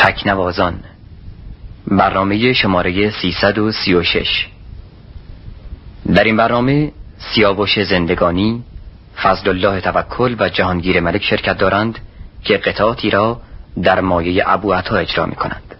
تکنوازان. برنامه شماره 336 در این برنامه سیاوش زندگانی فضل الله توکل و جهانگیر ملک شرکت دارند که قطعاتی را در مایه ابو عطا اجرا می کنند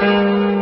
Thank you.